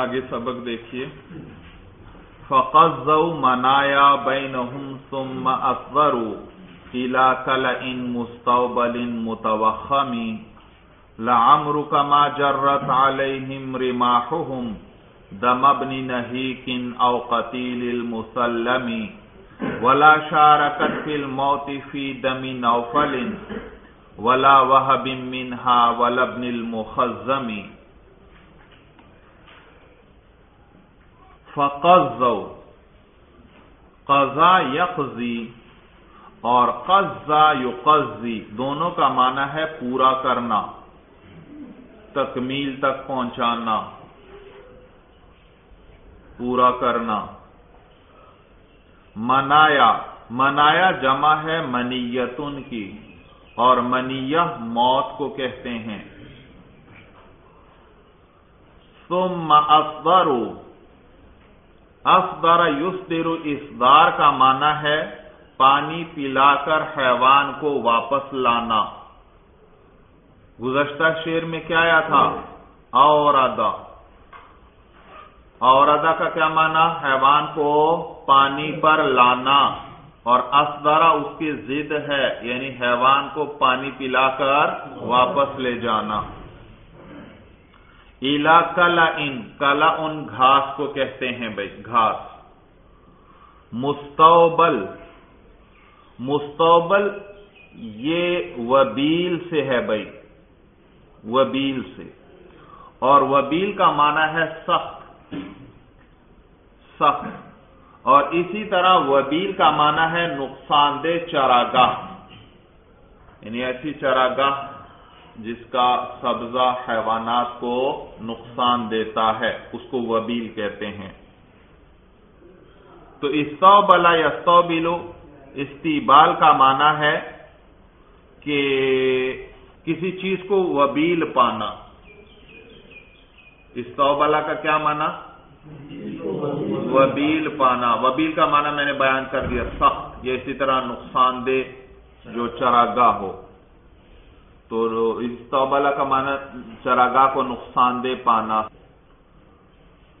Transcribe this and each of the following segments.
آگے سبق دیکھیے۔ فقضوا منایا بینہم ثم اصغروا الى کلئن مستوبل متوخم لعمرك ما جرت عليهم رماحهم دم ابن نهيك او قتيل المسلم ولا شاركت في الموت في دم نوفل ولا وهب منها ولا ابن المخزم فقضوا قضا یقضی اور قضا یقضی دونوں کا معنی ہے پورا کرنا، تکمیل تک پہنچانا، پورا کرنا۔ منایا منایا جمع ہے منیتن کی اور منیہ موت کو کہتے ہیں۔ ثم اصدروا افدر یسدر اسدار کا معنی ہے پانی پلا کر حیوان کو واپس لانا۔ گزشتہ شیر میں کیا آیا تھا؟ اورادا اورادا کا کیا معنی؟ حیوان کو پانی پر لانا۔ اور اسدارا اس کی ضد ہے یعنی حیوان کو پانی پلا کر واپس لے جانا۔ ایلا کلا ان کلا ان گھاس کو کہتے ہیں بھائی، گھاس۔ مستوبل مستوبل یہ وبیل سے ہے بھائی، وبیل سے۔ اور وبیل کا معنی ہے سخت سخت۔ اور اسی طرح وبیل کا معنی ہے نقصان دہ چراگاہ۔ یعنی ایسی چراگاہ جس کا سبزہ حیوانات کو نقصان دیتا ہے، اس کو وبیل کہتے ہیں۔ تو استو بلا یا بلو استیبال کا معنی ہے کہ کسی چیز کو وبیل پانا۔ استو بلا کا کیا مانا وبیل پانا۔ وبیل کا معنی میں نے بیان کر دیا، سخت یہ اسی طرح نقصان دہ جو چراگاہ ہو۔ تو استوبلا کا معنی چراگاہ کو نقصان دہ پانا۔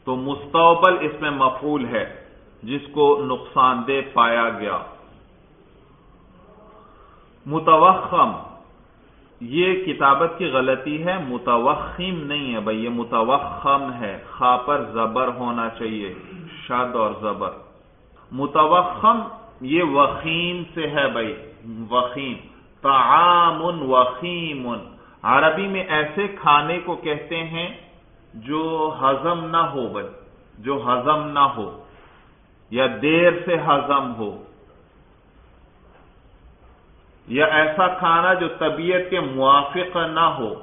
تو مستوبل اس میں مفول ہے، جس کو نقصان دہ پایا گیا۔ متوخم، یہ کتابت کی غلطی ہے، متوخم نہیں ہے بھائی، یہ متوخم ہے۔ خا پر زبر ہونا چاہیے، شد اور زبر۔ متوخم یہ وخیم سے ہے بھائی، وخیم۔ طعام وخیم۔ عربی میں ایسے کھانے کو کہتے ہیں جو ہضم نہ ہو بل جو ہضم نہ ہو، یا دیر سے ہضم ہو۔ یا ایسا کھانا جو طبیعت کے موافق نہ ہو،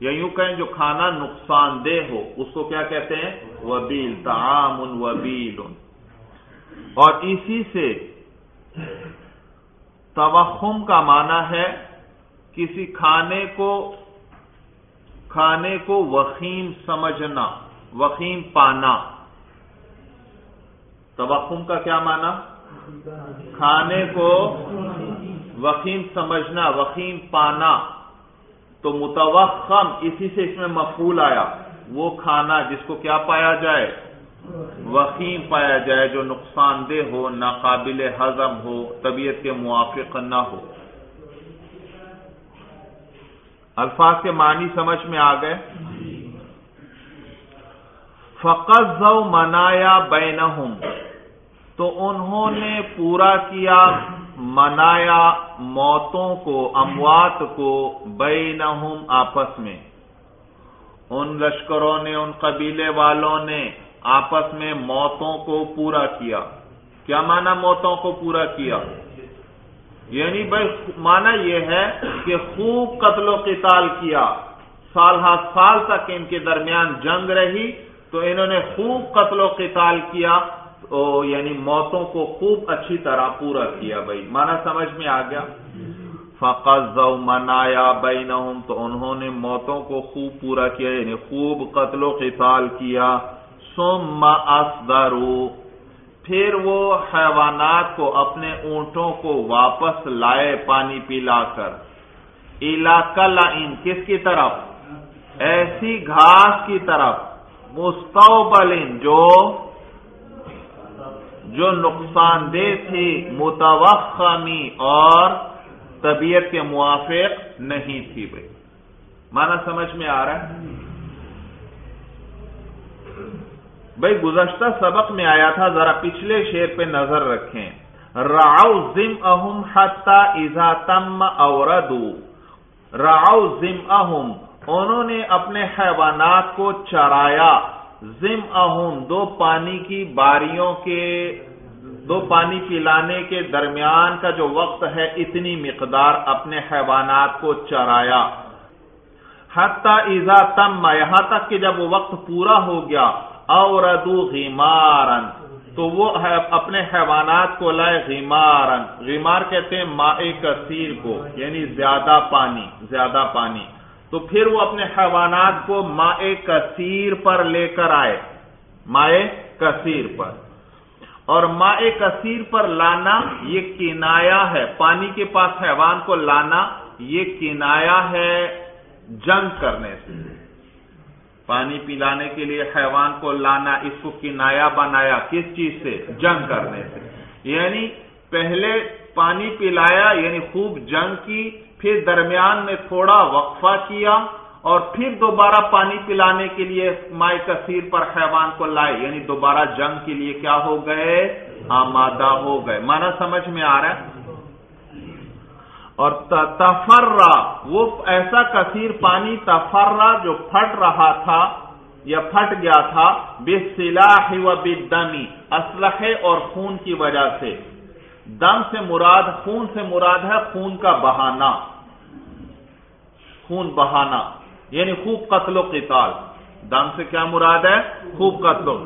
یا یوں کہیں جو کھانا نقصان دہ ہو، اس کو کیا کہتے ہیں؟ وبیل تعام وبیل۔ اور اسی سے توخم کا معنی ہے کسی کھانے کو کھانے کو وخیم سمجھنا، وخیم پانا۔ توخم کا کیا معنی؟ کھانے کو وخیم سمجھنا، وخیم پانا۔ تو متوخم، اسی سے اس میں مفول آیا، وہ کھانا جس کو کیا پایا جائے؟ وخیم پایا جائے جو نقصان دہ ہو، ناقابل ہضم ہو، طبیعت کے موافق نہ ہو۔ الفاظ کے معنی سمجھ میں آ گئے؟ فقط منایا بینہم تو انہوں نے پورا کیا منایا موتوں کو، اموات کو بینہم آپس میں۔ ان لشکروں نے، ان قبیلے والوں نے آپس میں موتوں کو پورا کیا۔ کیا مانا موتوں کو پورا کیا؟ یعنی بھائی، مانا یہ ہے کہ خوب قتل و قتال کیا۔ سال ہر سال تک ان کے درمیان جنگ رہی تو انہوں نے خوب قتل و قتال کیا تو یعنی موتوں کو خوب اچھی طرح پورا کیا بھائی۔ مانا سمجھ میں آ گیا؟ فقط منایا بینہم تو انہوں نے موتوں کو خوب پورا کیا یعنی خوب قتل و قتال کیا۔ ثم اصدرو پھر وہ حیوانات کو اپنے اونٹوں کو واپس لائے پانی پلا کر۔ علاقہ ان کس کی طرف؟ ایسی گھاس کی طرف۔ مستوبلن، جو جو نقصان دہ تھی، متوخمی اور طبیعت کے موافق نہیں تھی۔ بھائی، مانا سمجھ میں آ رہا ہے؟ بھائی گزشتہ سبق میں آیا تھا، ذرا پچھلے شیر پہ نظر رکھیں۔ راؤ زم اہم حتا ازا تم اوردو راؤ زم اہم انہوں نے اپنے حیوانات کو چرایا۔ زم اہم دو پانی کی باریوں کے، دو پانی پلانے کے درمیان کا جو وقت ہے، اتنی مقدار اپنے حیوانات کو چرایا۔ حتی ایزا تم، یہاں تک کہ جب وہ وقت پورا ہو گیا اوردو غیمارن تو وہ اپنے حیوانات کو لائے غیمارن غیمار کہتے ہیں ماء کثیر کو یعنی زیادہ پانی زیادہ پانی۔ تو پھر وہ اپنے حیوانات کو ماء کثیر پر لے کر آئے۔ مائع کثیر پر۔ اور ماء کثیر پر لانا یہ کنایا ہے۔ پانی کے پاس حیوان کو لانا یہ کنایا ہے جنگ کرنے سے۔ پانی پلانے کے لیے حیوان کو لانا، اس کو کنایا بنایا، کس چیز سے؟ جنگ کرنے سے۔ یعنی پہلے پانی پلایا یعنی خوب جنگ کی، پھر درمیان میں تھوڑا وقفہ کیا اور پھر دوبارہ پانی پلانے کے لیے مائع کثیر پر حیوان کو لائے۔ یعنی دوبارہ جنگ کے لیے کیا ہو گئے؟ آمادہ ہو گئے۔ مانا سمجھ میں آ رہا ہے؟ اور تفرا، وہ ایسا کثیر پانی تفرا جو پھٹ رہا تھا یا پھٹ گیا تھا بے سلاح و بے دمی اسلحے اور خون کی وجہ سے۔ دم سے مراد، خون سے مراد ہے خون کا بہانا خون بہانا یعنی خوب قتل و قتال۔ دم سے کیا مراد ہے؟ خوب قتل۔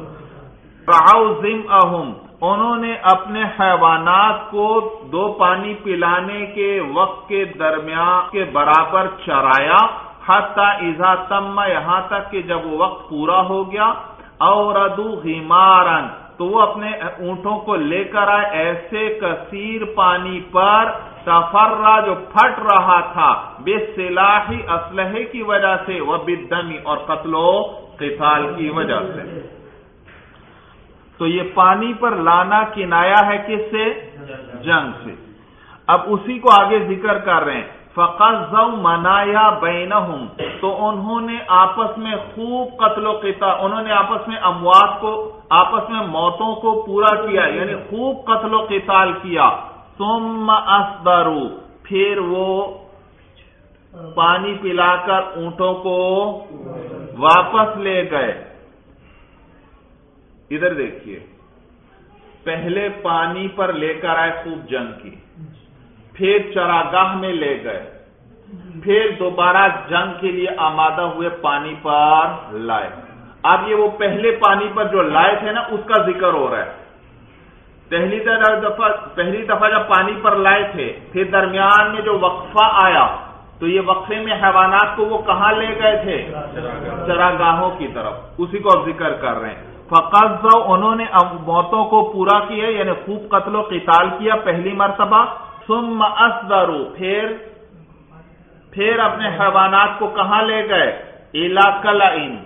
اہم انہوں نے اپنے حیوانات کو دو پانی پلانے کے وقت کے درمیان کے برابر چرایا، حتی ایزا تم یہاں تک کہ جب وہ وقت پورا ہو گیا اور ادو تو وہ اپنے اونٹوں کو لے کر آئے، ایسے کثیر پانی پر تفرا جو پھٹ رہا تھا، بے سلاحی اسلحے کی وجہ سے وہ بدمی اور قتل و قتال کی وجہ سے۔ تو یہ پانی پر لانا کنایا ہے کس سے؟ جنگ سے۔ اب اسی کو آگے ذکر کر رہے ہیں۔ فقط منایا بین تو انہوں نے آپس میں خوب قتل و قطع انہوں نے آپس میں اموات کو، آپس میں موتوں کو پورا کیا یعنی خوب قتل و قتال کیا۔ ثم اسدرو پھر وہ پانی پلا کر اونٹوں کو واپس لے گئے۔ ادھر دیکھیے، پہلے پانی پر لے کر آئے خوب جنگ کی، پھر چراگاہ میں لے گئے، پھر دوبارہ جنگ کے لیے آمادہ ہوئے پانی پر لائے۔ اب یہ وہ پہلے پانی پر جو لائے تھے نا، اس کا ذکر ہو رہا ہے۔ پہلی دفعہ پہلی دفعہ جب پانی پر لائے تھے، پھر درمیان میں جو وقفہ آیا، تو یہ وقفے میں حیوانات کو وہ کہاں لے گئے تھے؟ چراگاہوں کی طرف۔ اسی کو اب ذکر کر رہے ہیں۔ فقط انہوں نے موتوں کو پورا کیا یعنی خوب قتل و قتال کیا پہلی مرتبہ، ثم اسدرو پھر پھر اپنے حیوانات کو کہاں لے گئے؟ ان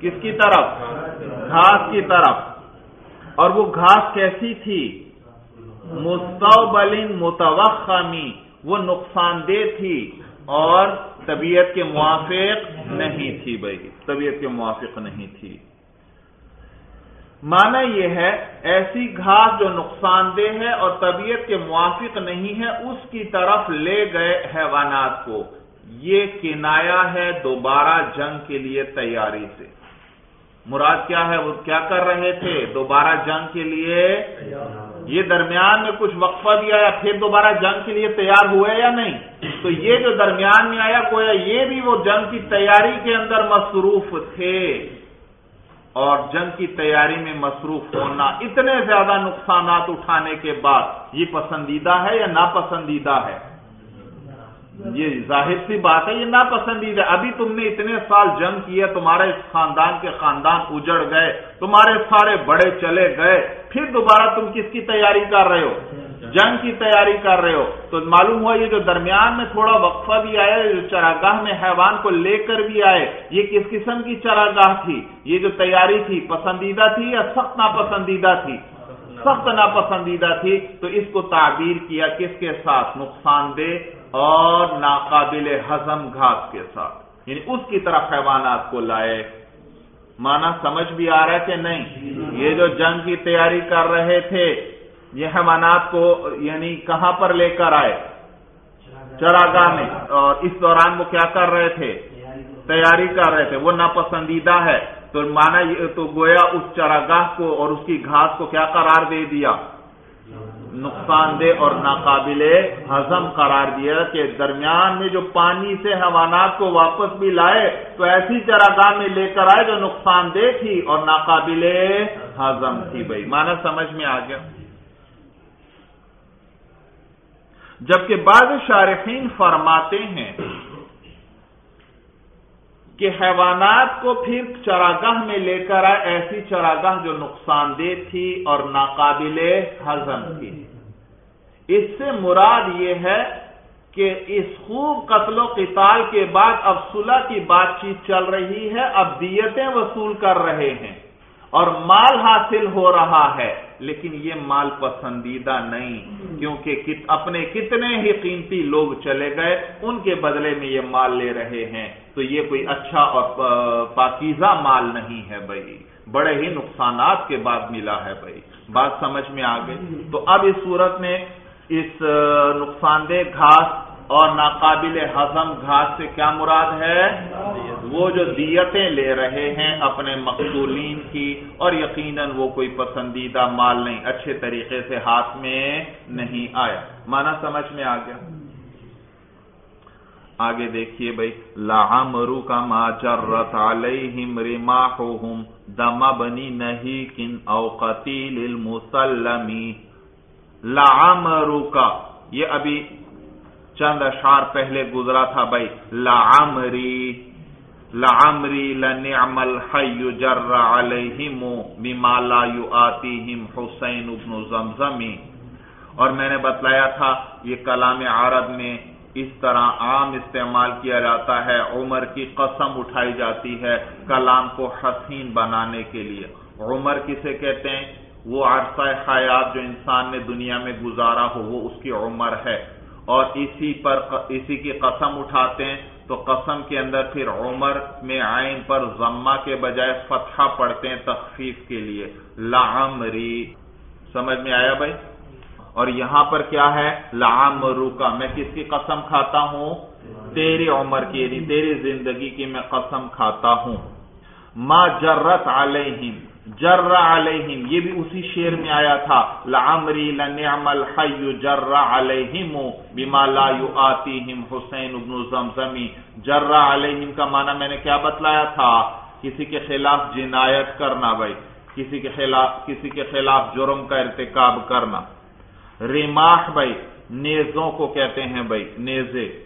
کس کی طرف؟ گھاس کی طرف۔ اور وہ گھاس کیسی تھی؟ مستوبلن، متوخمی، وہ نقصان دہ تھی۔ اور طبیعت کے موافق نہیں تھی بھائی، طبیعت کے موافق نہیں تھی۔ مانا یہ ہے، ایسی گھاس جو نقصان دہ ہے اور طبیعت کے موافق نہیں ہے، اس کی طرف لے گئے حیوانات کو۔ یہ کنایا ہے دوبارہ جنگ کے لیے تیاری سے۔ مراد کیا ہے؟ وہ کیا کر رہے تھے؟ دوبارہ جنگ کے لیے یہ درمیان میں کچھ وقفہ بھی آیا، پھر دوبارہ جنگ کے لیے تیار ہوئے یا نہیں؟ تو یہ جو درمیان میں آیا کویا یہ بھی وہ جنگ کی تیاری کے اندر مصروف تھے۔ اور جنگ کی تیاری میں مصروف ہونا، اتنے زیادہ نقصانات اٹھانے کے بعد، یہ پسندیدہ ہے یا ناپسندیدہ ہے؟ یہ ظاہر سی بات ہے، یہ ناپسندیدہ ابھی تم نے اتنے سال جنگ کیا تمہارے خاندان کے خاندان اجڑ گئے، تمہارے سارے بڑے چلے گئے، پھر دوبارہ تم کس کی تیاری کر رہے ہو؟ جنگ کی تیاری کر رہے ہو۔ تو معلوم ہوا یہ جو درمیان میں تھوڑا وقفہ بھی آیا، جو چراگاہ میں حیوان کو لے کر بھی آئے، یہ کس قسم کی چراگاہ تھی؟ یہ جو تیاری تھی، پسندیدہ تھی یا سخت ناپسندیدہ تھی؟ سخت ناپسندیدہ تھی۔ تو اس کو تعبیر کیا کس کے ساتھ؟ نقصان دہ اور ناقابل ہضم گھاس کے ساتھ۔ یعنی اس کی طرف حیوانات کو لائے۔ مانا سمجھ بھی آ رہا ہے کہ نہیں؟ یہ جو جنگ کی تیاری کر رہے تھے یہ حیوانات کو یعنی کہاں پر لے کر آئے؟ چراگاہ میں. اور اس دوران وہ کیا کر رہے تھے؟ تیاری کر رہے تھے. وہ ناپسندیدہ ہے. تو مانا تو گویا اس چراگاہ کو اور اس کی گھاس کو کیا قرار دے دیا؟ نقصان دہ اور ناقابل ہضم قرار دیا کہ درمیان میں جو پانی سے حیوانات کو واپس بھی لائے، تو ایسی چراگاہ میں لے کر آئے جو نقصان دہ تھی اور ناقابل ہضم تھی بھائی. مانا سمجھ میں آ گیا؟ جبکہ بعض شارحین فرماتے ہیں کہ حیوانات کو پھر چراگاہ میں لے کر آئے، ایسی چراگاہ جو نقصان دہ تھی اور ناقابل ہضم تھی۔ اس سے مراد یہ ہے کہ اس خوب قتل و قتال کے بعد اب صلح کی بات چیت چل رہی ہے، اب دیتیں وصول کر رہے ہیں۔ اور مال حاصل ہو رہا ہے لیکن یہ مال پسندیدہ نہیں کیونکہ اپنے کتنے ہی قیمتی لوگ چلے گئے ان کے بدلے میں یہ مال لے رہے ہیں۔ تو یہ کوئی اچھا اور پاکیزہ مال نہیں ہے بھائی۔ بڑے ہی نقصانات کے بعد ملا ہے بھائی۔ بات سمجھ میں آ گئی۔ تو اب اس صورت میں اس نقصان دہ گھاس اور ناقابل ہضم گھاس سے کیا مراد ہے؟ وہ جو دیتیں لے رہے ہیں اپنے مقصولین کی، اور یقیناً وہ کوئی پسندیدہ مال نہیں، اچھے طریقے سے ہاتھ میں نہیں آیا۔ مانا سمجھ میں آ گیا؟ آگے دیکھیے بھائی لاہمرو کا ما جرت علیہم رماحہم، دم بنی نہیں کن اوقتیل المسلمی لاہمرو کا، یہ ابھی چند اشعار پہلے گزرا تھا بھائی لعمری لعمری لنعم الحی جر علیہم بما لا یؤاتیہم حسین ابن زمزمی اور میں نے بتلایا تھا، یہ کلام عرب میں اس طرح عام استعمال کیا جاتا ہے، عمر کی قسم اٹھائی جاتی ہے کلام کو حسین بنانے کے لیے۔ عمر کسے کہتے ہیں؟ وہ عرصہ حیات جو انسان نے دنیا میں گزارا ہو، وہ اس کی عمر ہے۔ اور اسی پر اسی کی قسم اٹھاتے ہیں، تو قسم کے اندر پھر عمر میں آئین پر ضمہ کے بجائے فتحہ پڑھتے ہیں تخفیف کے لیے۔ لعمری۔ سمجھ میں آیا بھائی؟ اور یہاں پر کیا ہے؟ لعمرو کا۔ میں کس کی قسم کھاتا ہوں؟ تیری عمر کی یعنی تیری زندگی کی میں قسم کھاتا ہوں۔ ما جرت علیہم۔ جر علیہم، یہ بھی اسی شیر میں آیا تھا، لعمری لنعم الحی جر علیہم بما لا یؤاتیہم حسین ابن زمزمی۔ جر علیہم کا معنی میں نے کیا بتلایا تھا؟ کسی کے خلاف جنایت کرنا بھائی، کسی کے خلاف، کسی کے خلاف جرم کا ارتکاب کرنا۔ ریماح بھائی، نیزوں کو کہتے ہیں بھائی، نیزے۔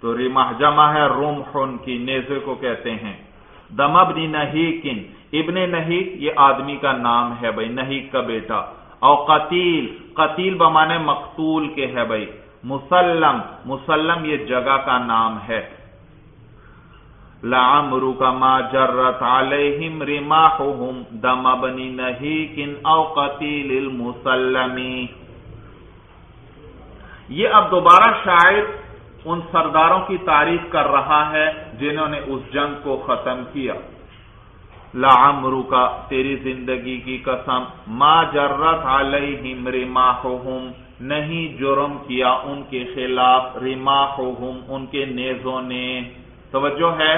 تو ریماح جمع ہے روم کی، نیزے کو کہتے ہیں۔ دمبنی نہیکن ابن نہیک، یہ آدمی کا نام ہے بھائی، نہیک کا بیٹا۔ او قتیل قتیل بمانے مقتول کے ہے بھائی۔ مسلم مسلم یہ جگہ کا نام ہے۔ لعمرو کا ما جرت علیہم رماحہم دمبنی نہیکن او قتیل المسلمی یہ اب دوبارہ شاعر ان سرداروں کی تعریف کر رہا ہے جنہوں نے اس جنگ کو ختم کیا۔ لعمرو کا تیری زندگی کی قسم، ما جرت علیہم رماحہم، نہیں جرم کیا ان کے خلاف رماحہم، ان کے نیزوں نے۔ توجہ ہے؟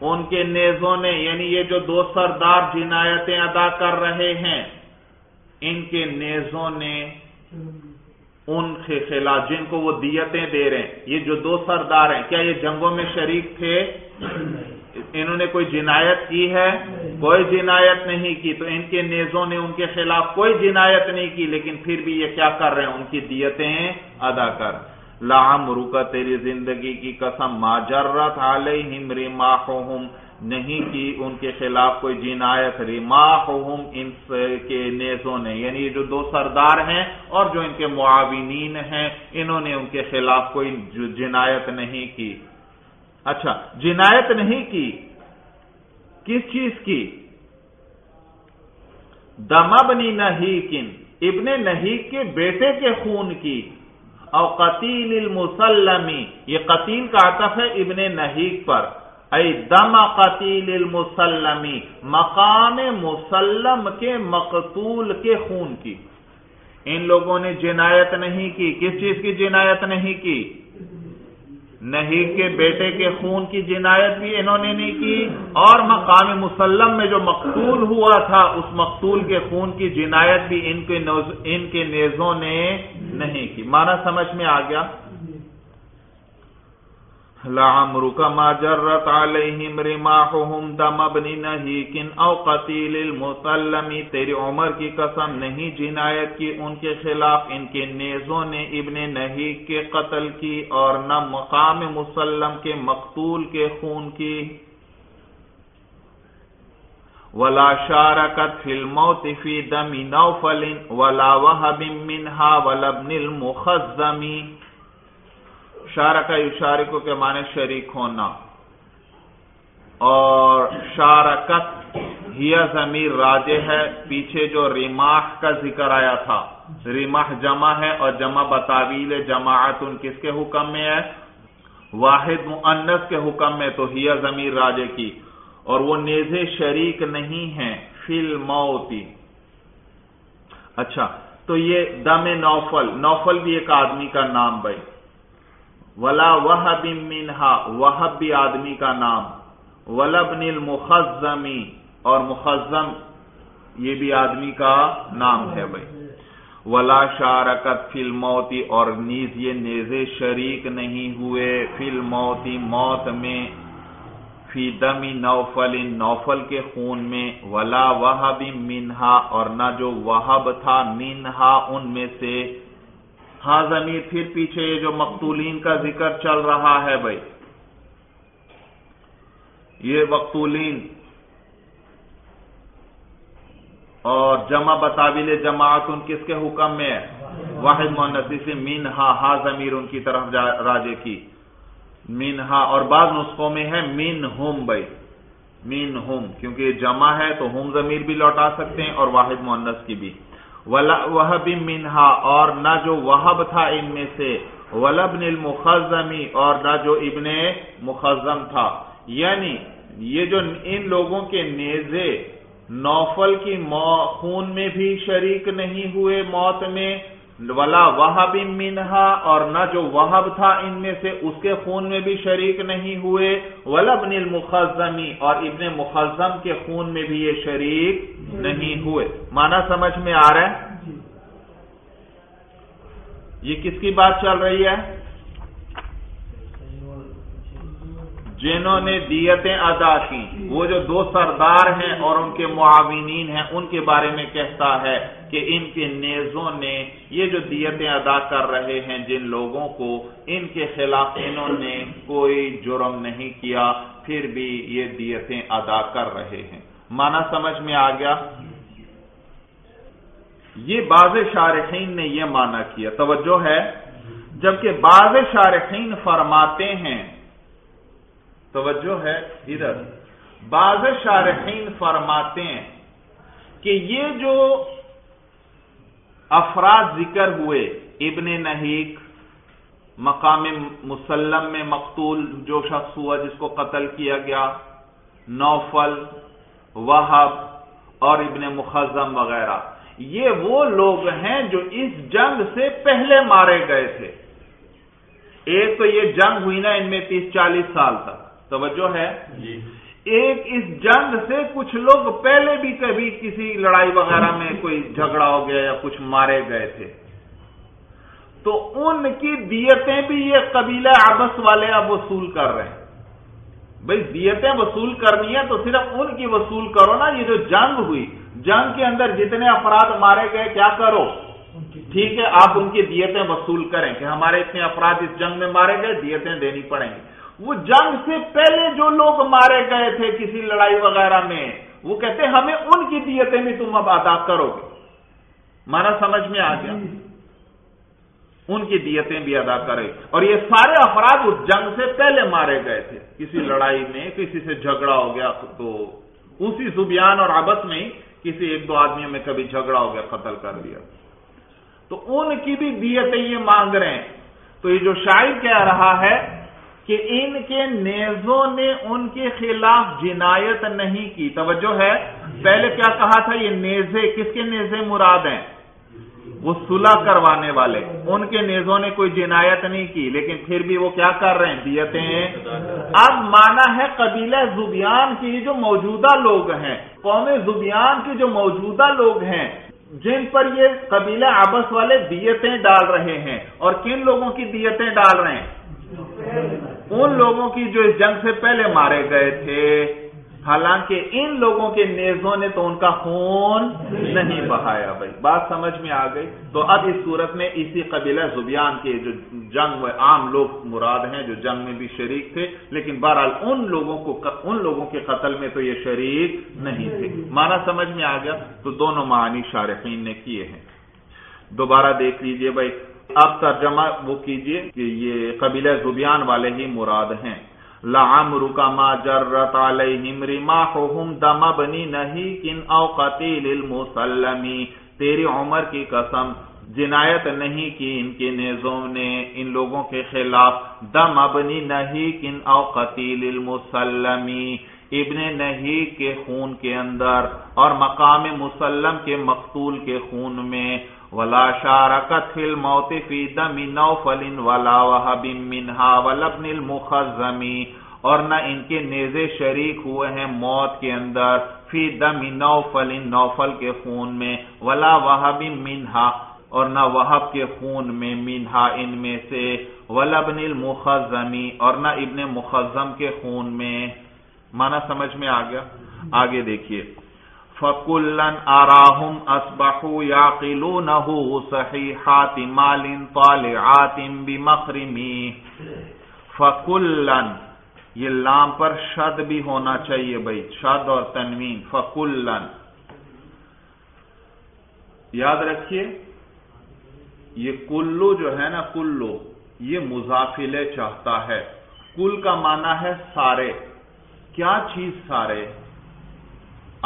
ان کے نیزوں نے یعنی یہ جو دو سردار جنایتیں ادا کر رہے ہیں، ان کے نیزوں نے ان کے خلاف جن کو وہ دیتیں دے رہے ہیں، یہ جو دو سردار ہیں، کیا یہ جنگوں میں شریک تھے؟ انہوں نے کوئی جنایت کی ہے؟ کوئی جنایت نہیں کی۔ تو ان کے نیزوں نے ان کے خلاف کوئی جنایت نہیں کی، لیکن پھر بھی یہ کیا کر رہے ہیں؟ ان کی دیتیں ادا کر۔ لام رکا تیری زندگی کی قسم، ما جرت علیہم رماحہم۔ نہیں کی ان کے خلاف کوئی جنایت ریماحہم ان کے نیزوں نے یعنی جو دو سردار ہیں اور جو ان کے معاونین ہیں، انہوں نے ان کے خلاف کوئی جنایت نہیں کی۔ اچھا جنایت نہیں کی۔ کس چیز کی؟ دمبنی نہیکن ابن نہیک کے بیٹے کے خون کی۔ او قتیل المسلمی، یہ قتیل کا عطف ہے ابن نہیک پر۔ ای دم قتیل المسلمی، مقام مسلم کے مقتول کے خون کی۔ ان لوگوں نے جنایت نہیں کی۔ کس چیز کی جنایت نہیں کی؟ نہیں کے بیٹے کے خون کی جنایت بھی انہوں نے نہیں کی۔ اور مقام مسلم میں جو مقتول ہوا تھا، اس مقتول کے خون کی جنایت بھی ان کے ان کے نیزوں نے نہیں کی۔ مانا سمجھ میں آ گیا؟ لعمرك ما جرت عليهم رماحهم دم ابن نهيك او قتيل المسلم تیری عمر کی قسم نہیں، جنایت کی ان کے خلاف، ان کے نیزوں نے ابن نہیک کے قتل کی اور نہ مقام مسلم کے مقتول کے خون کی. ولا شارکت فی الموت فی دم نوفل ولا وهب منها ولا ابن المخزمی. شارکہ یشارکو کے معنی شریک ہونا اور شارکت ہی ضمیر راجے ہے، پیچھے جو ریماح کا ذکر آیا تھا، ریماح جمع ہے اور جمع بتاویل جماعت ان کس کے حکم میں ہے؟ واحد مؤنس کے حکم میں تو ہی ضمیر راجے کی۔ اور وہ نیزے شریک نہیں ہیں فل موتی اچھا تو یہ دم نوفل نوفل بھی ایک آدمی کا نام بھائی۔ ولا وہ منہا وہ بھی آدمی کا نام، ولبن المخزمی، اور مخزم یہ بھی آدمی کا نام ہے بھائی۔ ولا شارکت فل موتی اور نیز یہ نیزے شریک نہیں ہوئے فل موتی موت میں فی دمی نوفل نوفل کے خون میں۔ ولا وہ منہا، اور نہ جو وہب تھا منہا، ان میں سے ہاں ضمیر پھر پیچھے یہ جو مقتولین کا ذکر چل رہا ہے بھائی۔ یہ مقتولین۔ اور جمع بتابل جماعت ان کس کے حکم میں ہے؟ واحد مونسی سے مین ہا ہا ضمیر ان کی طرف راجے کی۔ مین ہا اور بعض نسخوں میں ہے مین ہوم بھائی۔ مین ہوم کیونکہ یہ جمع ہے تو ہوم ضمیر بھی لوٹا سکتے ہیں اور واحد مونس کی بھی۔ وہ منہا اور نہ جو وہب تھا ان میں سے ولبن المخزمی اور نہ جو ابن مخزم تھا۔ یعنی یہ جو ان لوگوں کے نیزے، نوفل کی خون میں بھی شریک نہیں ہوئے، موت میں ولا وہب منہا اور نہ جو وہب تھا ان میں سے اس کے خون میں بھی شریک نہیں ہوئے۔ ولبن المخزمی اور ابن مخزم کے خون میں بھی یہ شریک نہیں ہوئے۔ مانا سمجھ میں آ رہا ہے؟ یہ کس کی بات چل رہی ہے؟ جنہوں نے دیتیں ادا کی، وہ جو دو سردار ہیں اور ان کے معاونین ہیں، ان کے بارے میں کہتا ہے کہ ان کے نیزوں نے یہ جو دیتیں ادا کر رہے ہیں جن لوگوں کو، ان کے خلاف انہوں نے کوئی جرم نہیں کیا، پھر بھی یہ دیتیں ادا کر رہے ہیں۔ مانا سمجھ میں آ گیا؟ یہ باز شارحین نے یہ مانا کیا، توجہ ہے؟ جبکہ باز شارحین فرماتے ہیں توجہ ہے ادھر۔ بعض شارحین فرماتے ہیں کہ یہ جو افراد ذکر ہوئے، ابن نہیک، مقام مسلم میں مقتول جو شخص ہوا جس کو قتل کیا گیا، نوفل، وہب اور ابن مخزم وغیرہ، یہ وہ لوگ ہیں جو اس جنگ سے پہلے مارے گئے تھے۔ ایک تو یہ جنگ ہوئی نا ان میں تیس چالیس سال تک۔ توجہ ہے؟ جی۔ ایک اس جنگ سے کچھ لوگ پہلے بھی کبھی کسی لڑائی وغیرہ میں کوئی جھگڑا ہو گیا یا کچھ مارے گئے تھے۔ تو ان کی دیتیں بھی یہ قبیلہ آبس والے اب وصول کر رہے ہیں۔ بھائی دیتیں وصول کرنی ہے تو صرف ان کی وصول کرو نا یہ جو جنگ ہوئی۔ جنگ کے اندر جتنے افراد مارے گئے کیا کرو؟ ٹھیک ہے آپ ان کی دیتیں وصول کریں کہ ہمارے اتنے افراد اس جنگ میں مارے گئے دیتیں دینی پڑیں گی۔ وہ جنگ سے پہلے جو لوگ مارے گئے تھے کسی لڑائی وغیرہ میں، وہ کہتے ہمیں ان کی دیتیں بھی تم اب ادا کرو گے۔ مانا سمجھ میں آ گیا۔ ان کی دیتیں بھی ادا کرے اور یہ سارے افراد اس جنگ سے پہلے مارے گئے تھے۔ کسی لڑائی میں، کسی سے جھگڑا ہو گیا تو اسی زبیان اور آبس میں کسی ایک دو آدمیوں میں کبھی جھگڑا ہو گیا، قتل کر دیا۔ تو ان کی بھی دیتیں یہ مانگ رہے ہیں۔ تو یہ جو شاعر کہہ رہا ہے کہ ان کے نیزوں نے ان کے خلاف جنایت نہیں کی۔ توجہ ہے۔ پہلے کیا کہا تھا؟ یہ نیزے، کس کے نیزے مراد ہیں؟ وہ صلح کروانے والے۔ ان کے نیزوں نے کوئی جنایت نہیں کی، لیکن پھر بھی وہ کیا کر رہے ہیں؟ دیتے اب مانا ہے قبیلہ زبیان کی جو موجودہ لوگ ہیں، قوم زبیان کے جو موجودہ لوگ ہیں، جن پر یہ قبیلہ آبس والے دیتیں ڈال رہے ہیں۔ اور کن لوگوں کی دیتیں ڈال رہے ہیں؟ ان لوگوں کی جو اس جنگ سے پہلے مارے گئے تھے، حالانکہ ان لوگوں کے نیزوں نے تو ان کا خون نہیں بہایا بھائی۔ بات سمجھ میں آ گئی۔ تو اب اس صورت میں اسی قبیلہ زبیان کے جو جنگ میں عام لوگ مراد ہیں، جو جنگ میں بھی شریک تھے، لیکن بہرحال ان لوگوں کو ان لوگوں کے قتل میں تو یہ شریک نہیں تھے۔ مانا سمجھ میں آ گیا۔ تو دونوں معنی شارقین نے کیے ہیں۔ دوبارہ دیکھ لیجیے بھائی اب ترجمہ وہ کیجیے کہ یہ قبیلہ زبیان والے ہی مراد ہیں۔ لعمر کا ما جرت علیہم رماحهم دم بنی نہیں کن او قتیل المسلمی۔ تیری عمر کی قسم، جنایت نہیں کی ان کے نیزوں نے، ان لوگوں کے خلاف۔ دم ابنی نہیں کن او قتیل المسلمی۔ ابن نہیں کے خون کے اندر اور مقام مسلم کے مقتول کے خون میں۔ ولا شارکت فی الموت فی دم نوفل ولا وحب منہا ولبن المخزمی اور نہ ان کے نیزے شریک ہوئے ہیں موت کے اندر فی دم نوفل نوفل کے خون میں، ولا وحب منہا، اور نہ وحب کے خون میں منہا ان میں سے ولبن المخزمی اور نہ ابن مخزم کے خون میں۔ مانا سمجھ میں آ گیا؟ آگے دیکھیے۔ فکلن آراہم اسبحو یاقلونہ صحیحات مال طالعات بمخرمی فکلن یہ لام پر شد بھی ہونا چاہیے بھائی، شد اور تنوین فکلن یاد رکھیے، یہ کلو جو ہے نا، کلو، یہ مضافلے چاہتا ہے۔ کل کا معنی ہے سارے۔ کیا چیز سارے؟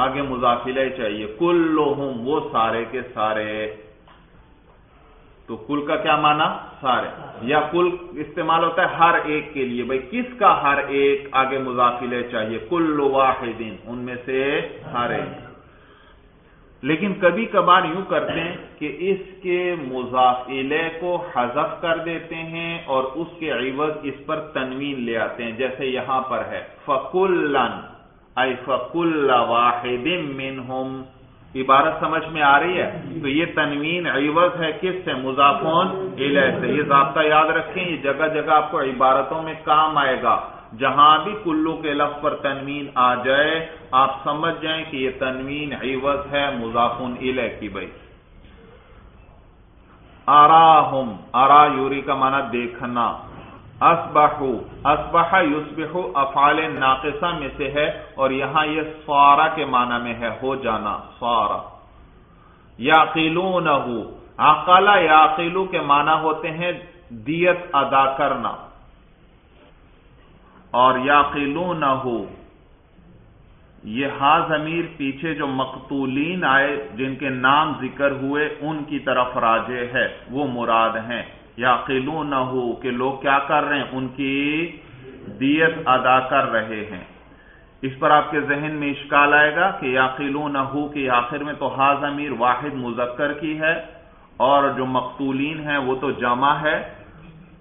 آگے مضافلہ چاہیے۔ کل وہ سارے کے سارے۔ تو کل کا کیا مانا سارے۔ یا کل استعمال ہوتا ہے ہر ایک کے لیے۔ بھائی، کس کا ہر ایک؟ آگے مضافلے چاہیے۔ کل واحدین ان میں سے ہر ایک لیکن کبھی کبھار یوں کرتے ہیں کہ اس کے مضافلے کو حذف کر دیتے ہیں اور اس کے عوض اس پر تنوین لے آتے ہیں، جیسے یہاں پر ہے۔ فکلن فکل واحد منہم۔ عبارت سمجھ میں آ رہی ہے؟ تو یہ تنوین عوض ہے کس سے؟ مضافون سے۔ یہ ضابطہ یاد رکھیں، یہ جگہ جگہ آپ کو عبارتوں میں کام آئے گا۔ جہاں بھی کلو کے لفظ پر تنوین آ جائے، آپ سمجھ جائیں کہ یہ تنوین عوض ہے، مضافون الہ کی بھائی۔ آراہم، آرا یوری کا معنی دیکھنا۔ اسبحو اسبح یسبحو افعال ناقصہ میں سے ہے اور یہاں یہ سوارا کے معنی میں ہے، ہو جانا سوارا یاقلونہو عقلا یاقلو کے معنی ہوتے ہیں دیت ادا کرنا۔ اور یاقلونہو یہ ہا ضمیر پیچھے جو مقتولین آئے، جن کے نام ذکر ہوئے، ان کی طرف راجے ہے، وہ مراد ہیں۔ یا قلو نہ ہو کہ لوگ کیا کر رہے ہیں؟ ان کی دیت ادا کر رہے ہیں۔ اس پر آپ کے ذہن میں اشکال آئے گا کہ یا قلو نہ ہو کہ آخر میں تو حاض امیر واحد مذکر کی ہے اور جو مقتولین ہیں وہ تو جمع ہے۔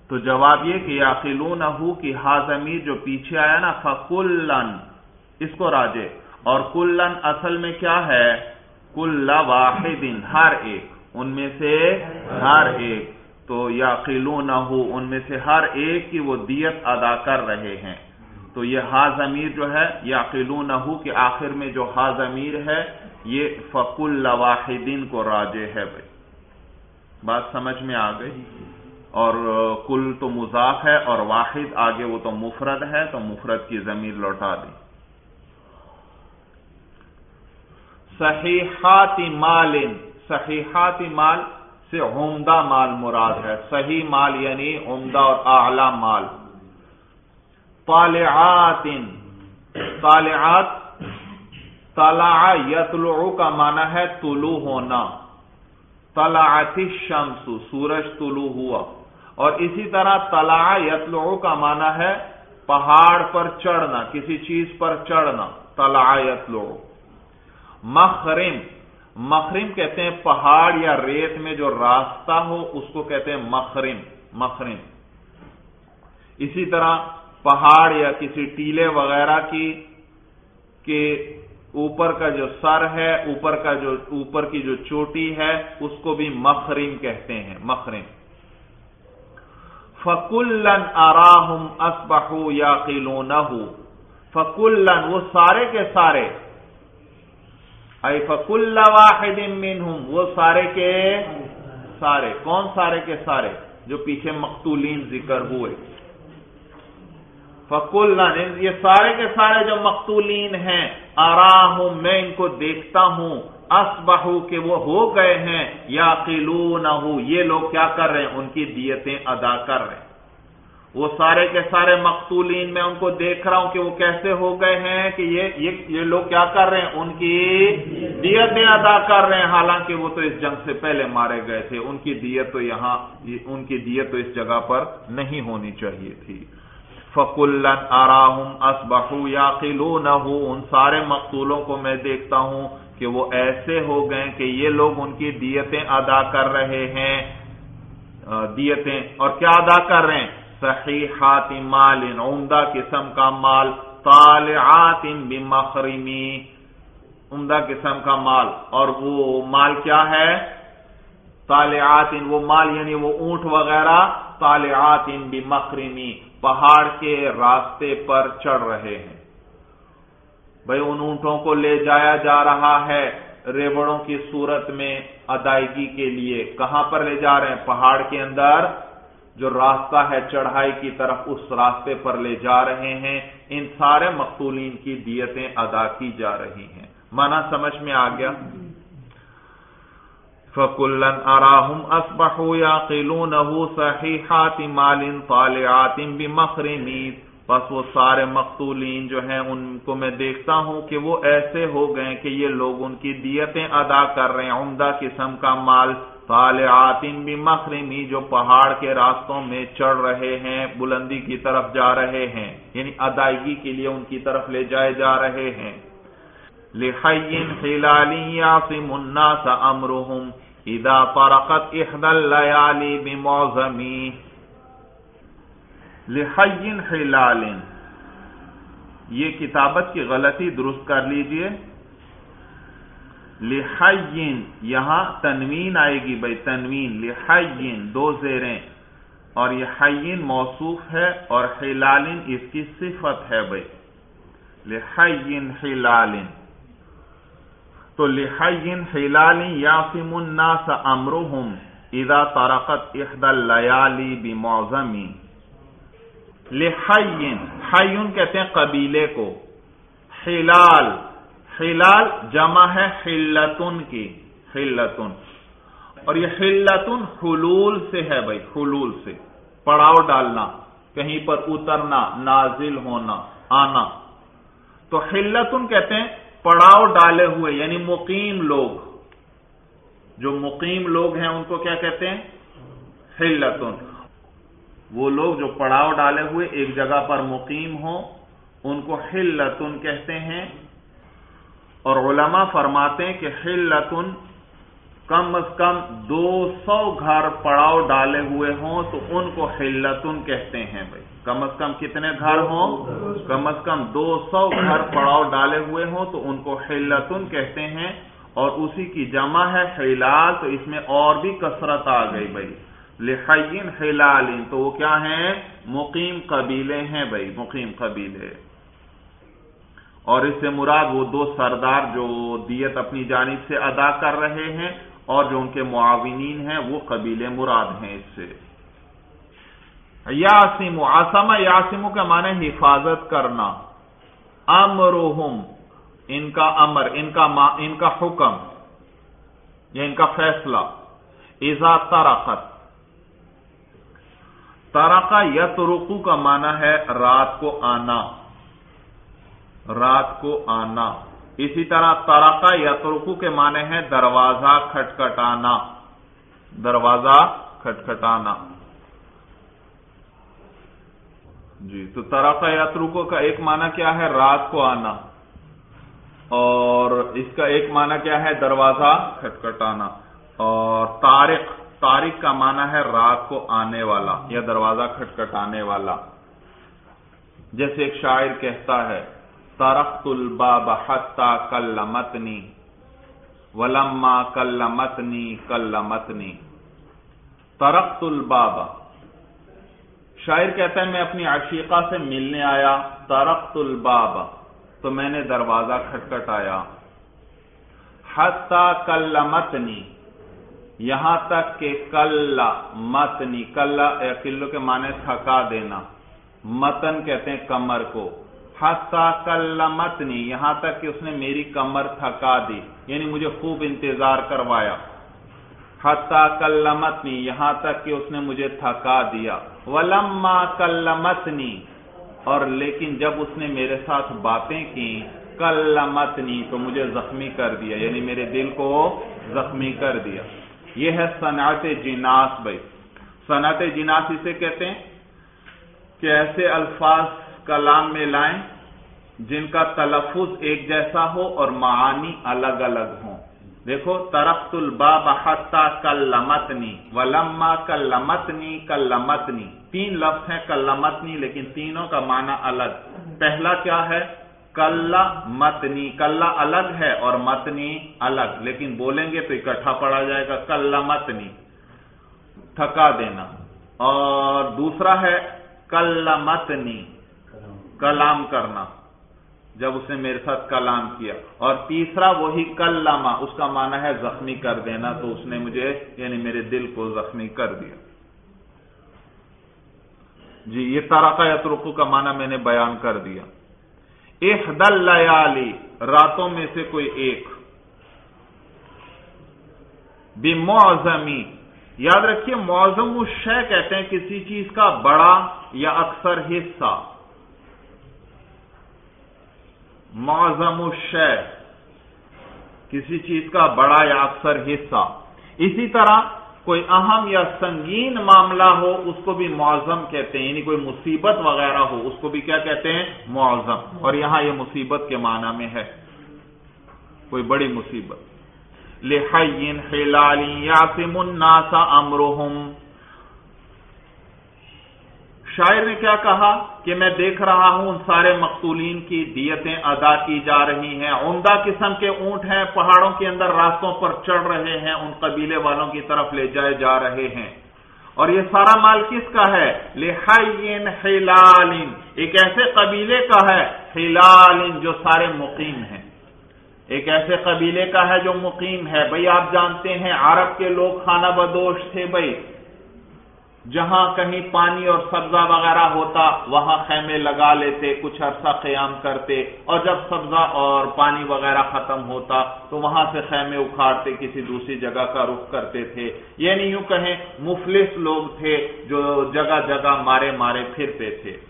تو جواب یہ کہ یا قلو نہ ہو کہ حاض امیر جو پیچھے آیا نا، فکلن، اس کو راجے۔ اور کلن اصل میں کیا ہے؟ کل واحد ہر ایک۔ ان میں سے ہر ایک۔ تو یا قلو نہ ہو ان میں سے ہر ایک کی وہ دیت ادا کر رہے ہیں۔ تو یہ ہا ضمیر جو ہے یا قلو نہ ہو کہ آخر میں جو ہا ضمیر ہے، یہ فق الواحدین کو راجے ہے بھائی۔ بات سمجھ میں آ گئی؟ اور کل تو مضاف ہے، اور واحد آگے وہ تو مفرد ہے، تو مفرد کی زمین لوٹا دی۔ صحیحات مال صحیحات مال سے عمدہ مال مراد ہے۔ صحیح مال یعنی عمدہ اور اعلی مال۔ طالعات طالعات طلع یطلع کا معنی ہے طلوع ہونا۔ طلعت الشمس، سورج طلوع ہوا۔ اور اسی طرح طلع یطلع کا معنی ہے پہاڑ پر چڑھنا، کسی چیز پر چڑھنا۔ طلع یطلع مخرم مخرم کہتے ہیں پہاڑ یا ریت میں جو راستہ ہو، اس کو کہتے ہیں مخرم مخرم۔ اسی طرح پہاڑ یا کسی ٹیلے وغیرہ کی کہ اوپر کا جو سر ہے، اوپر کا جو، اوپر کی جو چوٹی ہے، اس کو بھی مخرم کہتے ہیں، مخرم۔ فکلن اراہم اسبہو یا قلون فکلن، وہ سارے کے سارے اے فکل واحد منہم، وہ سارے کے سارے، کون سارے کے سارے؟ جو پیچھے مقتولین ذکر ہوئے۔ فکل یہ سارے کے سارے جو مقتولین ہیں آرام میں ان کو دیکھتا ہوں۔ اسبہو کہ وہ ہو گئے ہیں یا قلو یہ لوگ کیا کر رہے ہیں؟ ان کی دیتیں ادا کر رہے ہیں۔ وہ سارے کے سارے مقتولین میں ان کو دیکھ رہا ہوں کہ وہ کیسے ہو گئے ہیں کہ یہ یہ لوگ کیا کر رہے ہیں؟ ان کی دیتیں ادا کر رہے ہیں۔ حالانکہ وہ تو اس جنگ سے پہلے مارے گئے تھے۔ ان کی دیت تو یہاں ان کی دیت تو اس جگہ پر نہیں ہونی چاہیے تھی۔ فکلن اراہم اسبہو یا قلو ان سارے مقتولوں کو میں دیکھتا ہوں کہ وہ ایسے ہو گئے کہ یہ لوگ ان کی دیتیں ادا کر رہے ہیں۔ دیتیں اور کیا ادا کر رہے ہیں؟ صحیحات مال، عمدہ قسم کا مال، طالعات بمخرمی عمدہ قسم کا مال۔ اور وہ مال کیا ہے؟ طالعات، وہ مال یعنی وہ اونٹ وغیرہ، طالعات بمخرمی پہاڑ کے راستے پر چڑھ رہے ہیں۔ بھائی ان اونٹوں کو لے جایا جا رہا ہے۔ ریوڑوں کی صورت میں ادائیگی کے لیے۔ کہاں پر لے جا رہے ہیں؟ پہاڑ کے اندر۔ جو راستہ ہے چڑھائی کی طرف اس راستے پر لے جا رہے ہیں، ان سارے مقتولین کی دیتیں ادا کی جا رہی ہیں۔ مانا سمجھ میں آ گیا؟ فکلن اراہم اسبحو یا قلون صحیحات مال بمخرمی بس وہ سارے مقتولین جو ہیں، ان کو میں دیکھتا ہوں کہ وہ ایسے ہو گئے کہ یہ لوگ ان کی دیتیں ادا کر رہے ہیں۔ عمدہ قسم کا مال طالعات بمخرمی جو پہاڑ کے راستوں میں چڑھ رہے ہیں، بلندی کی طرف جا رہے ہیں یعنی ادائیگی کے لیے ان کی طرف لے جائے جا رہے ہیں۔ لحین خلالی یاسم الناس امرهم اذا طرقت احدى الليالي بمعظمی۔ لحین خلال یہ کتابت کی غلطی درست کر لیجیے۔ لحین، یہاں تنوین آئے گی بھائی، تنوین، لحین، دو زیریں۔ اور یہ حین موصوف ہے اور حلالن اس کی صفت ہے بھائی۔ لحین حلالن۔ تو لحین حلال یاسم الناس امرهم اذا طرقت احدى الليالي بمعظمی لحین حیون کہتے ہیں قبیلے کو۔ حلال حلال جمع ہے حلتن کی حلتن اور یہ حلتن حلول سے ہے بھائی، حلول سے۔ پڑاؤ ڈالنا، کہیں پر اترنا، نازل ہونا، آنا۔ تو حلتن کہتے ہیں پڑاؤ ڈالے ہوئے یعنی مقیم لوگ۔ جو مقیم لوگ ہیں، ان کو کیا کہتے ہیں؟ حلتن وہ لوگ جو پڑاؤ ڈالے ہوئے، ایک جگہ پر مقیم ہوں، ان کو حلتن کہتے ہیں۔ اور علماء فرماتے ہیں کہ حلتن کم از کم دو سو گھر پڑاؤ ڈالے ہوئے ہوں تو ان کو حلتن کہتے ہیں بھائی۔ کم از کم کتنے گھر ہوں؟ کم از کم دو سو گھر پڑاؤ ڈالے ہوئے ہوں تو ان کو حلتن کہتے ہیں۔ اور اسی کی جمع ہے حلال تو اس میں اور بھی کثرت آ گئی بھائی۔ لحین حلال تو وہ کیا ہیں؟ مقیم قبیلے ہیں بھائی، مقیم قبیلے۔ اور اس سے مراد وہ دو سردار جو دیت اپنی جانب سے ادا کر رہے ہیں اور جو ان کے معاونین ہیں، وہ قبیلے مراد ہیں اس سے۔ یاسم آسما یاسم کا معنی حفاظت کرنا۔ امرحم ان کا امر، ان کا ان کا حکم، یا ان کا فیصلہ۔ ایزا ترقت ترقا یترقو کا معنی ہے رات کو آنا۔ رات کو آنا۔ اسی طرح ترقا یترقو کے معنی ہے دروازہ کھٹکھٹانا۔ دروازہ کھٹکھٹانا۔ جی تو ترقا یاترکو کا ایک معنی کیا ہے؟ رات کو آنا۔ اور اس کا ایک معنی کیا ہے؟ دروازہ کھٹکھٹانا۔ اور تارق تارق کا معنی ہے رات کو آنے والا یا دروازہ کھٹکھٹانے والا۔ جیسے ایک شاعر کہتا ہے ترخت الباب حتا کلمتنی، ولما کلمتنی کلمتنی۔ ترخت الباب۔ شاعر کہتا ہے، میں اپنی عشیقہ سے ملنے آیا ترخت الباب۔ تو میں نے دروازہ کھٹکھٹایا۔ حتا کلمتنی، یہاں تک کہ کل متنی کل کلو کے معنی تھکا دینا۔ متن کہتے ہیں کمر کو۔ حتا کل یہاں تک کہ اس نے میری کمر تھکا دی یعنی مجھے خوب انتظار کروایا۔ حتا کل یہاں تک کہ اس نے مجھے تھکا دیا۔ ولما کل اور لیکن جب اس نے میرے ساتھ باتیں کی کل متنی تو مجھے زخمی کر دیا یعنی میرے دل کو زخمی کر دیا۔ یہ ہے صنعت جناس بھائی۔ صنعت جناس اسے کہتے ہیں کہ ایسے الفاظ کلام میں لائیں جن کا تلفظ ایک جیسا ہو اور معانی الگ الگ ہوں۔ دیکھو ترخت الباب حتا کلمتنی ولما کلمتنی کلمتنی۔ تین لفظ ہیں کلمتنی، لیکن تینوں کا معنی الگ۔ پہلا کیا ہے؟ کل متنی کل الگ ہے اور متنی الگ۔ لیکن بولیں گے تو اکٹھا پڑا جائے گا کل متنی تھکا دینا۔ اور دوسرا ہے کل متنی کلام کرنا، جب اس نے میرے ساتھ کلام کیا۔ اور تیسرا وہی کلامہ، اس کا معنی ہے زخمی کر دینا، تو اس نے مجھے یعنی میرے دل کو زخمی کر دیا۔ جی یہ تارکا یترکو کا معنی میں نے بیان کر دیا۔ احدل لیالی، راتوں میں سے کوئی ایک۔ بھی معظمی، یاد رکھیے معظم الشے کہتے ہیں کسی چیز کا بڑا یا اکثر حصہ۔ معظم الشے، کسی چیز کا بڑا یا اکثر حصہ۔ اسی طرح کوئی اہم یا سنگین معاملہ ہو، اس کو بھی معظم کہتے ہیں یعنی کوئی مصیبت وغیرہ ہو، اس کو بھی کیا کہتے ہیں؟ معظم۔ اور یہاں یہ مصیبت کے معنی میں ہے۔ کوئی بڑی مصیبت۔ لحین حلالی یاسم الناس امرهم شاعر نے کیا کہا کہ میں دیکھ رہا ہوں ان سارے مقتولین کی دیتیں ادا کی جا رہی ہیں۔ عمدہ قسم کے اونٹ ہیں، پہاڑوں کے اندر راستوں پر چڑھ رہے ہیں، ان قبیلے والوں کی طرف لے جائے جا رہے ہیں۔ اور یہ سارا مال کس کا ہے؟ لہائن حلالین۔ ایک ایسے قبیلے کا ہے، حلالین، جو سارے مقیم ہیں۔ ایک ایسے قبیلے کا ہے جو مقیم ہے۔ بھئی آپ جانتے ہیں، عرب کے لوگ خانہ بدوش تھے بھئی۔ جہاں کہیں پانی اور سبزہ وغیرہ ہوتا، وہاں خیمے لگا لیتے، کچھ عرصہ قیام کرتے، اور جب سبزہ اور پانی وغیرہ ختم ہوتا، تو وہاں سے خیمے اکھاڑتے، کسی دوسری جگہ کا رخ کرتے تھے۔ یعنی یوں کہیں مفلس لوگ تھے جو جگہ جگہ مارے مارے پھرتے تھے۔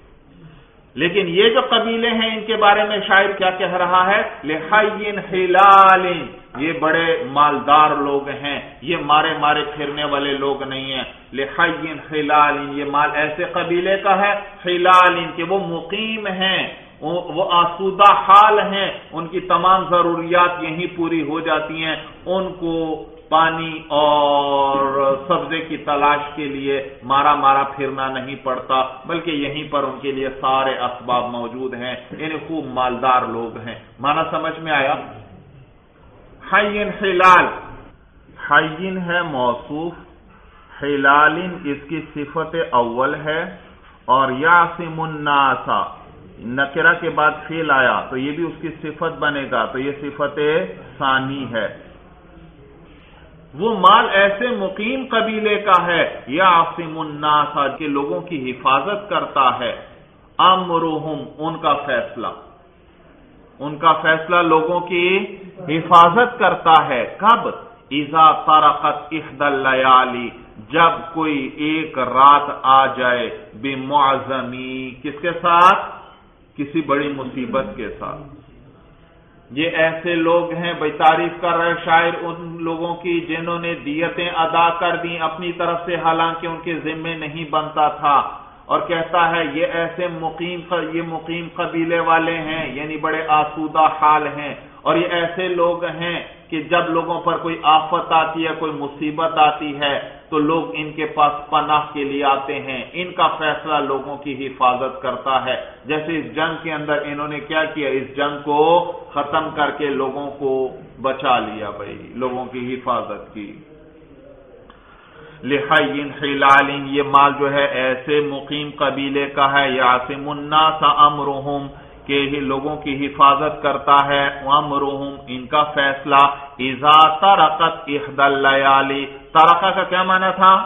لیکن یہ جو قبیلے ہیں، ان کے بارے میں شاعر کیا کہہ رہا ہے؟ لہائن ہلالین یہ بڑے مالدار لوگ ہیں، یہ مارے مارے پھرنے والے لوگ نہیں ہیں۔ لہائن ہلالین یہ مال ایسے قبیلے کا ہے ہلالین کہ وہ مقیم ہیں، وہ آسودہ حال ہیں، ان کی تمام ضروریات یہیں پوری ہو جاتی ہیں، ان کو پانی اور سبزے کی تلاش کے لیے مارا مارا پھرنا نہیں پڑتا، بلکہ یہیں پر ان کے لیے سارے اسباب موجود ہیں۔ یعنی خوب مالدار لوگ ہیں۔ مانا سمجھ میں آیا؟ حین حلال۔ حین ہے موصوف حلالن اس کی صفت اول ہے، اور یاسم الناسا نکرا کے بعد فیل آیا، تو یہ بھی اس کی صفت بنے گا، تو یہ صفت ثانی ہے۔ وہ مال ایسے مقیم قبیلے کا ہے یا آسم الناس کے لوگوں کی حفاظت کرتا ہے۔ امرحم ان کا فیصلہ۔ ان کا فیصلہ لوگوں کی حفاظت کرتا ہے۔ کب؟ ایزا ترقت احد اللیالی، جب کوئی ایک رات آ جائے بے معذمی کس کے ساتھ؟ کسی بڑی مصیبت کے ساتھ۔ یہ ایسے لوگ ہیں، بھائی تعریف کر رہے شاعر، ان لوگوں کی جنہوں نے دیتیں ادا کر دی اپنی طرف سے، حالانکہ ان کے ذمے نہیں بنتا تھا۔ اور کہتا ہے، یہ ایسے مقیم یہ مقیم قبیلے والے ہیں یعنی بڑے آسودہ حال ہیں۔ اور یہ ایسے لوگ ہیں کہ جب لوگوں پر کوئی آفت آتی ہے، کوئی مصیبت آتی ہے تو لوگ ان کے پاس پناہ کے لیے آتے ہیں۔ ان کا فیصلہ لوگوں کی حفاظت کرتا ہے۔ جیسے اس جنگ کے اندر انہوں نے کیا کیا، اس جنگ کو ختم کر کے لوگوں کو بچا لیا بھائی، لوگوں کی حفاظت کی۔ لحین خلالین یہ مال جو ہے، ایسے مقیم قبیلے کا ہے، یاسم الناس امرهم کہ ہی لوگوں کی حفاظت کرتا ہے۔ امرهم ان کا فیصلہ، اذا ترقت احد اللیالی ترقہ کا کیا معنی تھا؟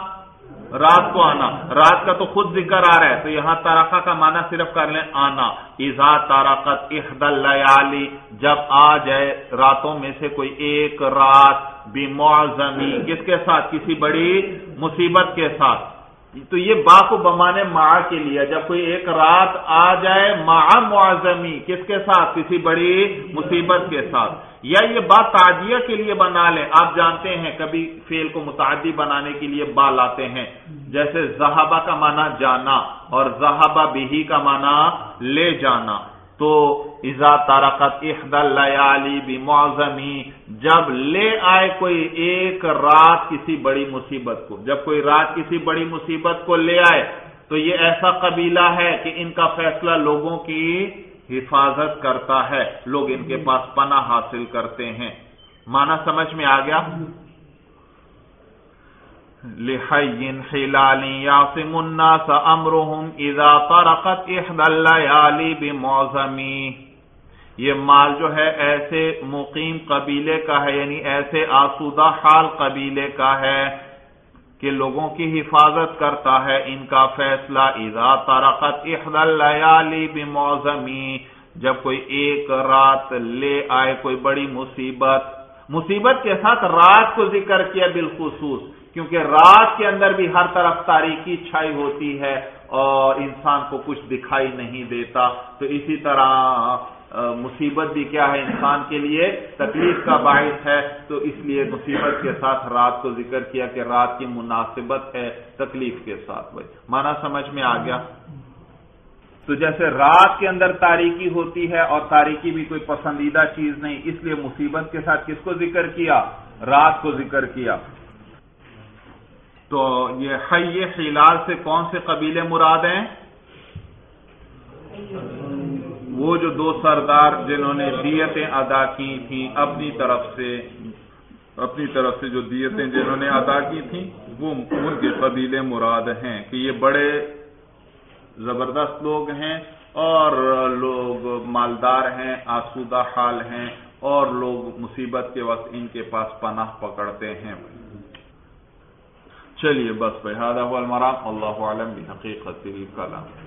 رات کو آنا۔ رات کا تو خود ذکر آ رہا ہے، تو یہاں تارقہ کا معنی صرف کر لیں، آنا۔ ایزا تارقت احد اللیالی جب آ جائے، راتوں میں سے کوئی ایک رات بھی کس کے ساتھ؟ کسی بڑی مصیبت کے ساتھ۔ تو یہ با کو بمانے ماں کے لیے جب کوئی ایک رات آ جائے ماں معظمی کس کے ساتھ؟ کسی بڑی مصیبت کے ساتھ۔ یا یہ بات تعدیہ کے لیے بنا لیں آپ جانتے ہیں کبھی فیل کو متعدی بنانے کے لیے با لاتے ہیں۔ جیسے زہابہ کا معنی جانا اور زہابہ بہی کا معنی لے جانا۔ تو ازا تارکت احد اللیالی بھی معظمی جب لے آئے کوئی ایک رات کسی بڑی مصیبت کو، جب کوئی رات کسی بڑی مصیبت کو لے آئے، تو یہ ایسا قبیلہ ہے کہ ان کا فیصلہ لوگوں کی حفاظت کرتا ہے، لوگ ان کے پاس پناہ حاصل کرتے ہیں۔ مانا سمجھ میں آ گیا؟ لحین خلال یاسم الناس امرهم اذا طرقت احد اللیالی بموزمی یہ مال جو ہے ایسے مقیم قبیلے کا ہے یعنی ایسے آسودہ حال قبیلے کا ہے کہ لوگوں کی حفاظت کرتا ہے۔ ان کا فیصلہ اذا طرقت احد اللیالی بموزمی جب کوئی ایک رات لے آئے، کوئی بڑی مصیبت مصیبت کے ساتھ رات کو ذکر کیا بالخصوص، کیونکہ رات کے اندر بھی ہر طرف تاریخی چھائی ہوتی ہے اور انسان کو کچھ دکھائی نہیں دیتا۔ تو اسی طرح مصیبت بھی کیا ہے انسان کے لیے؟ تکلیف کا باعث ہے۔ تو اس لیے مصیبت کے ساتھ رات کو ذکر کیا کہ رات کی مناسبت ہے تکلیف کے ساتھ۔ بھائی، مانا سمجھ میں آ گیا؟ تو جیسے رات کے اندر تاریخی ہوتی ہے اور تاریخی بھی کوئی پسندیدہ چیز نہیں، اس لیے مصیبت کے ساتھ کس کو ذکر کیا؟ رات کو ذکر کیا۔ تو یہ حی خلال سے کون سے قبیلے مراد ہیں؟ وہ جو دو سردار جنہوں نے دیتیں ادا کی تھیں، اپنی طرف سے، اپنی طرف سے جو دیتیں جنہوں نے ادا کی تھیں، وہ ان کے قبیلے مراد ہیں کہ یہ بڑے زبردست لوگ ہیں اور لوگ مالدار ہیں، آسودہ حال ہیں اور لوگ مصیبت کے وقت ان کے پاس پناہ پکڑتے ہیں۔ چلیے بس بحادہ المرام اللہ عالم حقیقت کلام